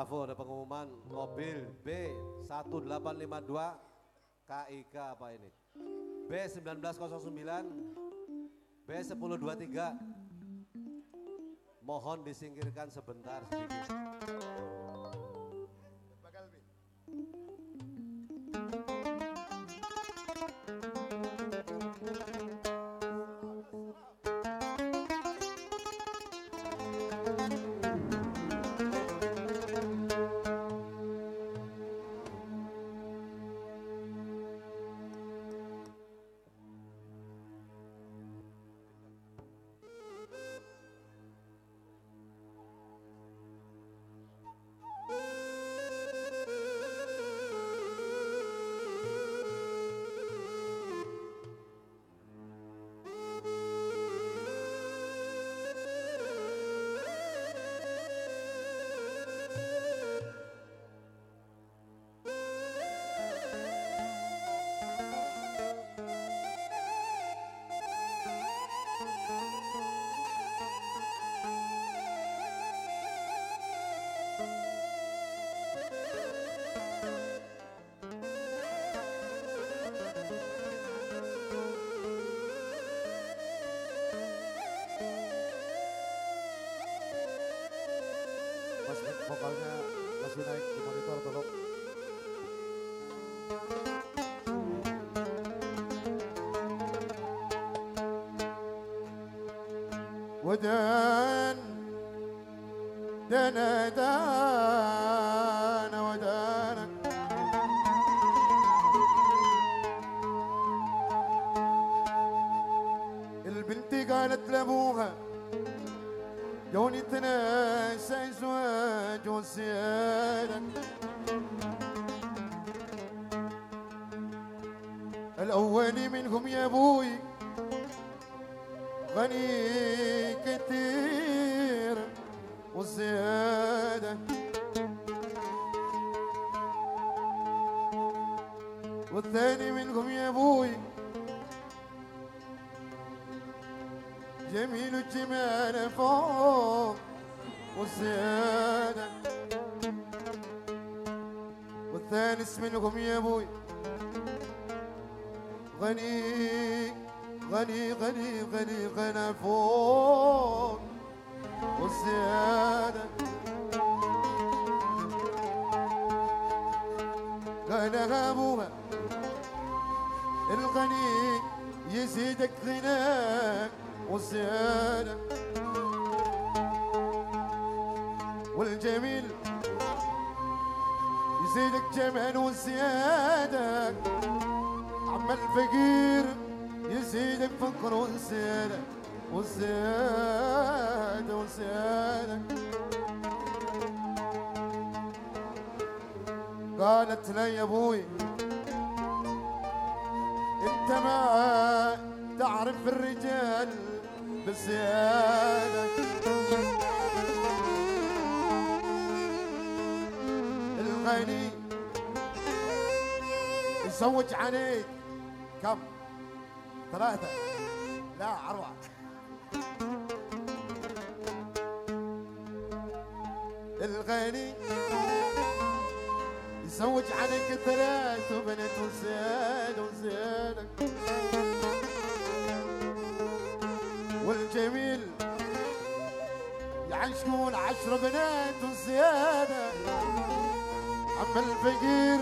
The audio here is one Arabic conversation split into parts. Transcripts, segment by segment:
Bravo, ada pengumuman mobil B1852 KIK apa ini? B1909 B1023 Mohon disingkirkan sebentar sedikit. Mas vokalnya masih naik di monitor tolong. ودان دنا دانا ودانا البنت قالت لأبوها جوني تنسى وسيادة الأول منهم يا أبوي غني كتير وزيادة. والثاني منهم يا أبوي جميل الجمال فوق والزيادة والثالث منهم يا أبوي. غني غني غني غني غنى فوق والزيادة. غنى أبوها. الغني يزيدك غنى والزيادة. والجميل يزيدك جمال والزيادة عم الفقير يزيدك فقر والزيادة والزيادة والزيادة قالت لي يا أبوي أنت ما تعرف الرجال بالزيادة الغني يزوج عليك كم؟ ثلاثة. لا أربعة. الغني يزوج عليك ثلاث وبنت وزيادة وزيادة والجميل يعشقون عشر بنات وزيادة عم الفقير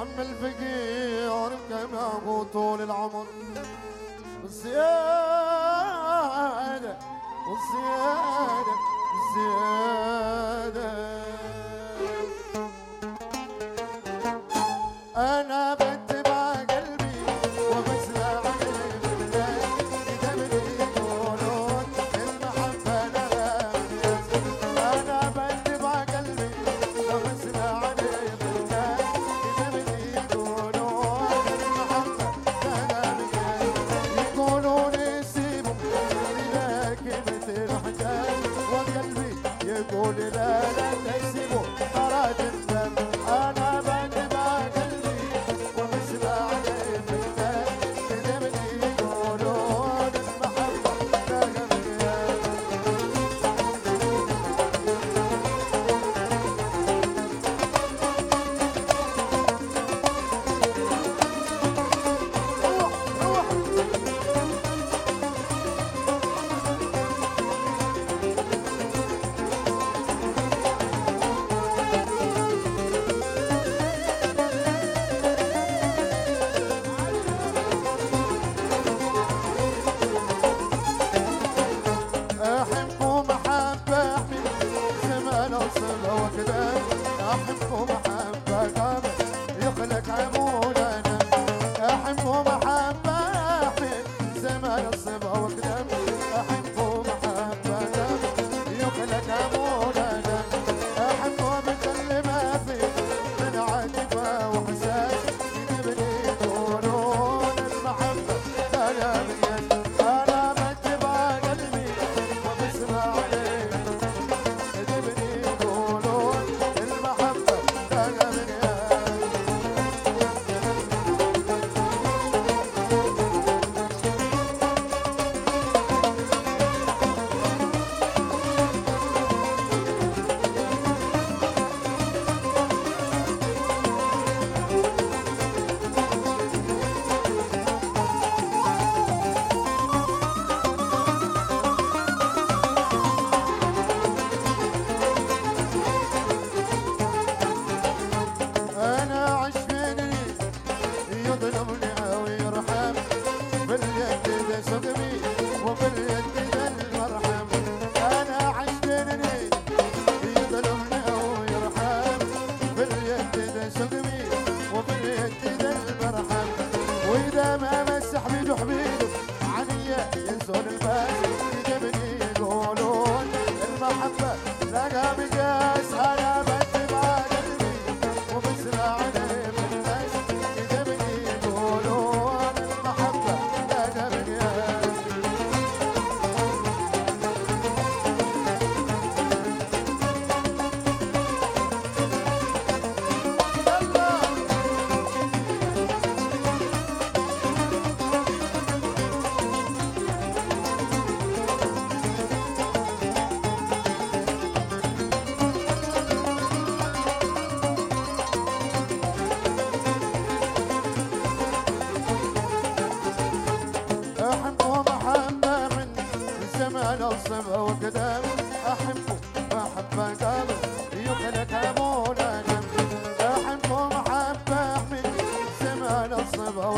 عم الفقير كما طول العمر والزيادة والزيادة والزيادة.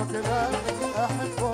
وقدام أحبه.